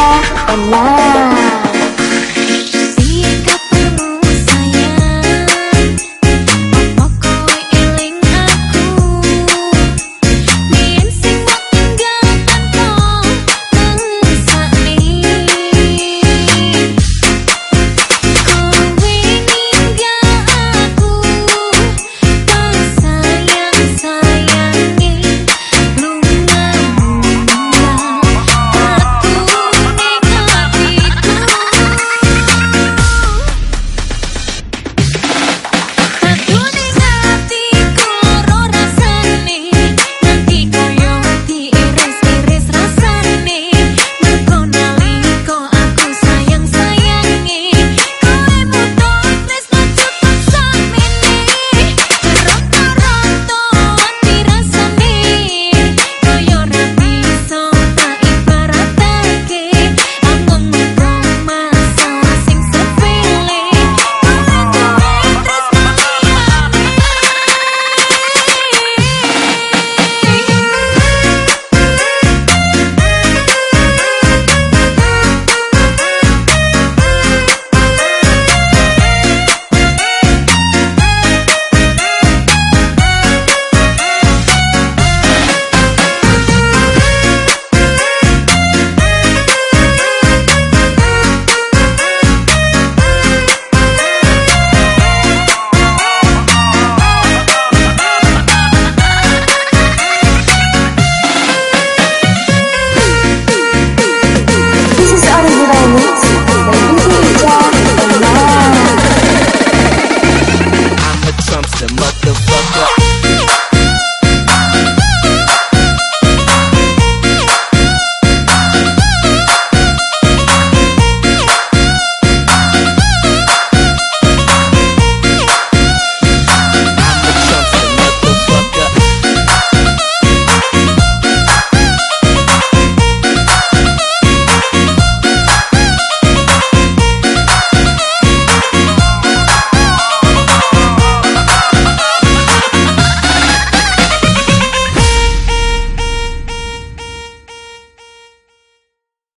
I'm la